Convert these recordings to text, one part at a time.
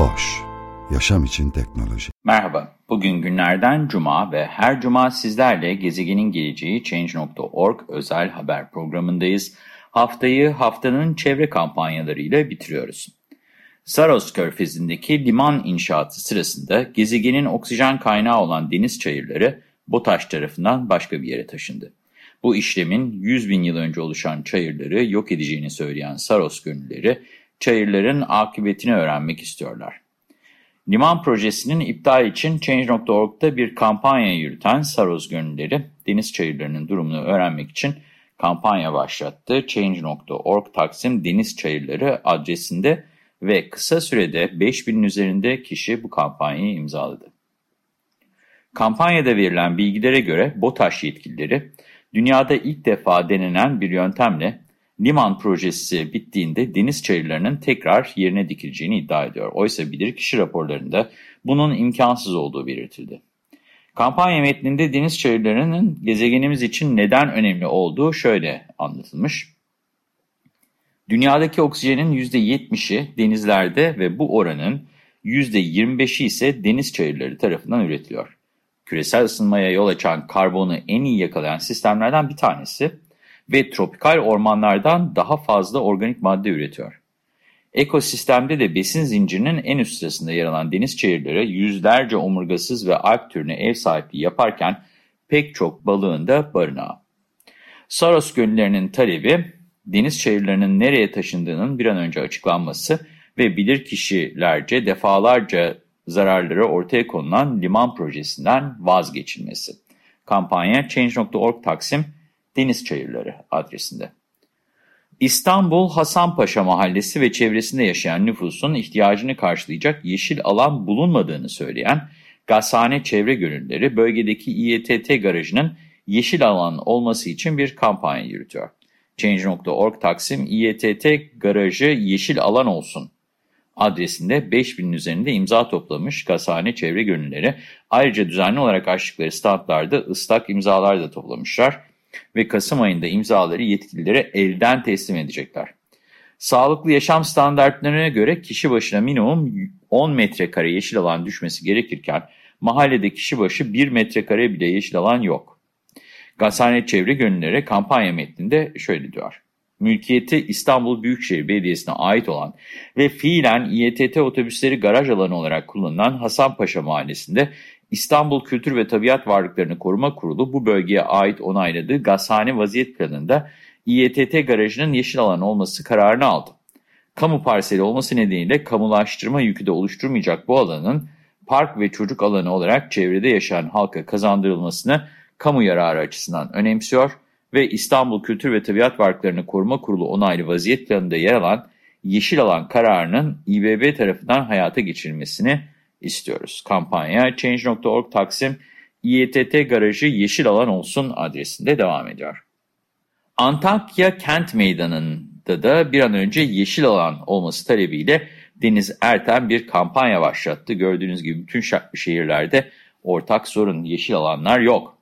Boş, yaşam için teknoloji. Merhaba, bugün günlerden cuma ve her cuma sizlerle gezegenin geleceği Change.org özel haber programındayız. Haftayı haftanın çevre kampanyalarıyla bitiriyoruz. Saros körfezindeki liman inşaatı sırasında gezegenin oksijen kaynağı olan deniz çayırları BOTAŞ tarafından başka bir yere taşındı. Bu işlemin 100 bin yıl önce oluşan çayırları yok edeceğini söyleyen Saros gönülleri, çayırların akıbetini öğrenmek istiyorlar. Liman projesinin iptal için Change.org'da bir kampanya yürüten Saros gönülleri, deniz çayırlarının durumunu öğrenmek için kampanya başlattı. Change.org Taksim Deniz Çayırları adresinde ve kısa sürede 5000'in üzerinde kişi bu kampanyayı imzaladı. Kampanyada verilen bilgilere göre BOTAŞ yetkilileri, dünyada ilk defa denenen bir yöntemle liman projesi bittiğinde deniz çayırlarının tekrar yerine dikileceğini iddia ediyor. Oysa bilirkişi raporlarında bunun imkansız olduğu belirtildi. Kampanya metninde deniz çayırlarının gezegenimiz için neden önemli olduğu şöyle anlatılmış. Dünyadaki oksijenin %70'i denizlerde ve bu oranın %25'i ise deniz çayırları tarafından üretiliyor. Küresel ısınmaya yol açan karbonu en iyi yakalayan sistemlerden bir tanesi ve tropikal ormanlardan daha fazla organik madde üretiyor. Ekosistemde de besin zincirinin en üst sırasında yer alan deniz çayırları yüzlerce omurgasız ve alp türüne ev sahipliği yaparken pek çok balığın da barınağı. Saros göllerinin talebi deniz çayırlarının nereye taşındığının bir an önce açıklanması ve bilirkişilerce defalarca zararları ortaya konulan liman projesinden vazgeçilmesi. Kampanya Change.org Taksim Deniz Çayırları adresinde. İstanbul Hasanpaşa Mahallesi ve çevresinde yaşayan nüfusun ihtiyacını karşılayacak yeşil alan bulunmadığını söyleyen Gazhane Çevre Gönüllüleri bölgedeki İETT garajının yeşil alan olması için bir kampanya yürütüyor. Change.org Taksim İETT garajı yeşil alan olsun adresinde 5000'in üzerinde imza toplamış Gazhane Çevre Gönülleri. Ayrıca düzenli olarak açtıkları standlarda ıslak imzalar da toplamışlar ve Kasım ayında imzaları yetkililere elden teslim edecekler. Sağlıklı yaşam standartlarına göre kişi başına minimum 10 metrekare yeşil alan düşmesi gerekirken mahallede kişi başı 1 metrekare bile yeşil alan yok. Gazhane Çevre Gönüllere kampanya metninde şöyle diyor. Mülkiyeti İstanbul Büyükşehir Belediyesi'ne ait olan ve fiilen İETT otobüsleri garaj alanı olarak kullanılan Hasanpaşa Mahallesi'nde İstanbul Kültür ve Tabiat Varlıklarını Koruma Kurulu bu bölgeye ait onayladığı gazhane vaziyet planında İETT garajının yeşil alan olması kararını aldı. Kamu parseli olması nedeniyle kamulaştırma yükü de oluşturmayacak bu alanın park ve çocuk alanı olarak çevrede yaşayan halka kazandırılmasını kamu yararı açısından önemsiyor ve İstanbul Kültür ve Tabiat Varlıklarını Koruma Kurulu onaylı vaziyet planında yer alan yeşil alan kararının İBB tarafından hayata geçirilmesini istiyoruz. Kampanya Change.org Taksim İETT Garajı Yeşil Alan Olsun adresinde devam ediyor. Antakya Kent Meydanı'nda da bir an önce yeşil alan olması talebiyle Deniz Erten bir kampanya başlattı. Gördüğünüz gibi bütün şehirlerde ortak sorun yeşil alanlar yok.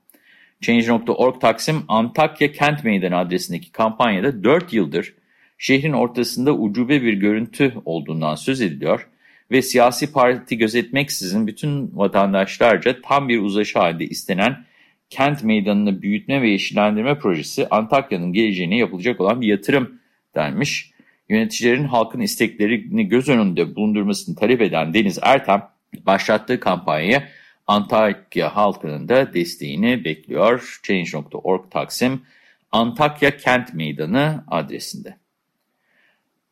Change.org Taksim Antakya Kent Meydanı adresindeki kampanyada 4 yıldır şehrin ortasında ucube bir görüntü olduğundan söz ediliyor ve siyasi parti gözetmeksizin bütün vatandaşlarca tam bir uzaşı halinde istenen kent meydanını büyütme ve yeşillendirme projesi Antakya'nın geleceğine yapılacak olan bir yatırım denmiş. Yöneticilerin halkın isteklerini göz önünde bulundurmasını talep eden Deniz Ertem başlattığı kampanyaya Antakya halkının da desteğini bekliyor. Change.org Taksim Antakya Kent Meydanı adresinde.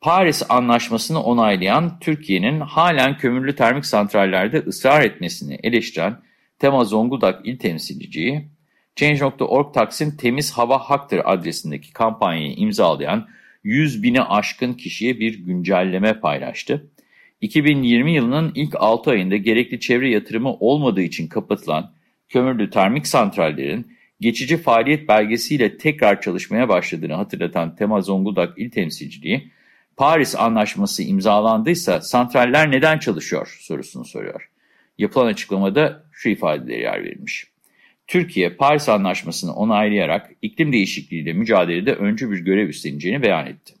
Paris Anlaşması'nı onaylayan Türkiye'nin halen kömürlü termik santrallerde ısrar etmesini eleştiren Tema Zonguldak İl Temsilciliği, Change.org Taksim Temiz Hava Haktır adresindeki kampanyayı imzalayan 100 bini aşkın kişiye bir güncelleme paylaştı. 2020 yılının ilk 6 ayında gerekli çevre yatırımı olmadığı için kapatılan kömürlü termik santrallerin geçici faaliyet belgesiyle tekrar çalışmaya başladığını hatırlatan Tema Zonguldak İl Temsilciliği, Paris Anlaşması imzalandıysa santraller neden çalışıyor sorusunu soruyor. Yapılan açıklamada şu ifadeleri yer verilmiş. Türkiye, Paris Anlaşması'nı onaylayarak iklim değişikliğiyle mücadelede öncü bir görev üstleneceğini beyan etti.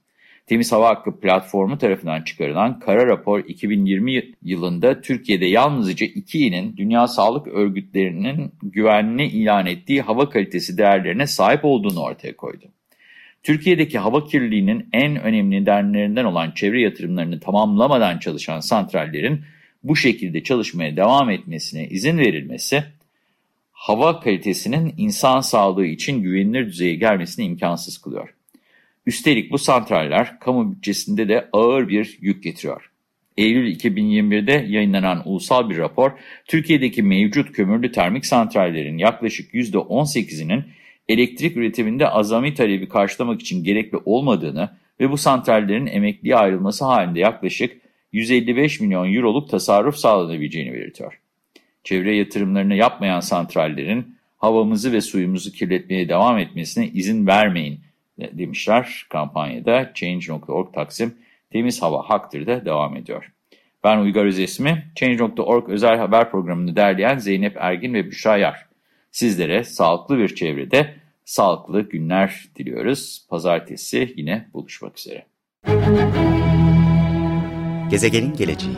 Temiz Hava Hakkı platformu tarafından çıkarılan kara rapor 2020 yılında Türkiye'de yalnızca iki ilin Dünya Sağlık Örgütleri'nin güvenli ilan ettiği hava kalitesi değerlerine sahip olduğunu ortaya koydu. Türkiye'deki hava kirliliğinin en önemli nedenlerinden olan çevre yatırımlarını tamamlamadan çalışan santrallerin bu şekilde çalışmaya devam etmesine izin verilmesi, hava kalitesinin insan sağlığı için güvenilir düzeye gelmesini imkansız kılıyor. Üstelik bu santraller kamu bütçesinde de ağır bir yük getiriyor. Eylül 2021'de yayınlanan ulusal bir rapor, Türkiye'deki mevcut kömürlü termik santrallerin yaklaşık %18'inin elektrik üretiminde azami talebi karşılamak için gerekli olmadığını ve bu santrallerin emekliye ayrılması halinde yaklaşık 155 milyon euroluk tasarruf sağlanabileceğini belirtiyor. Çevre yatırımlarını yapmayan santrallerin havamızı ve suyumuzu kirletmeye devam etmesine izin vermeyin demişler kampanyada Change.org Taksim Temiz Hava Haktır da devam ediyor. Ben Uygar Özesmi, Change.org özel haber programını derleyen Zeynep Ergin ve Büşra Yar. Sizlere sağlıklı bir çevrede sağlıklı günler diliyoruz. Pazartesi yine buluşmak üzere. Gezegenin geleceği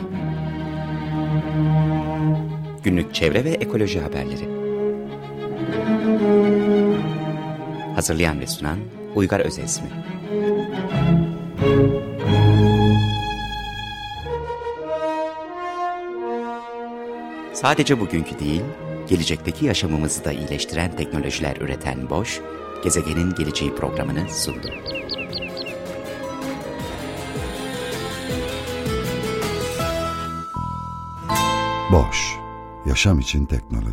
Günlük çevre ve ekoloji haberleri Hazırlayan ve sunan Uygar Özesmi Sadece bugünkü değil, gelecekteki yaşamımızı da iyileştiren teknolojiler üreten Boş, gezegenin geleceği programını sundu. Boş, yaşam için teknoloji.